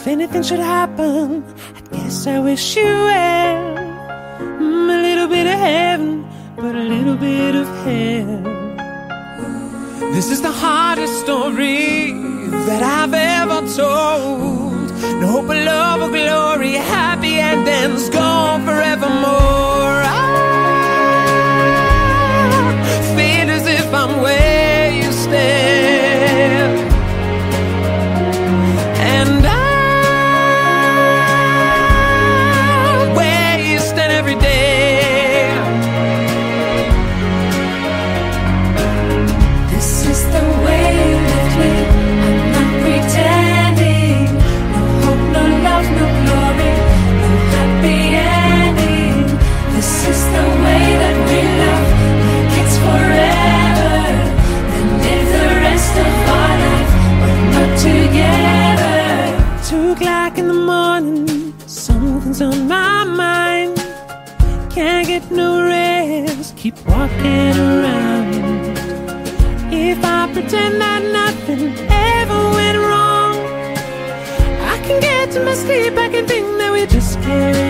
If anything should happen, I guess I wish you well. Mm, a little bit of heaven, but a little bit of hell. This is the hardest story that I've ever told. No hope of love or glory, happy endings gone forevermore. mind. Can't get no rest, keep walking around. If I pretend that nothing ever went wrong, I can get to my sleep, I can think that we just can't.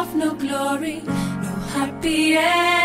myself no glory, no happy end.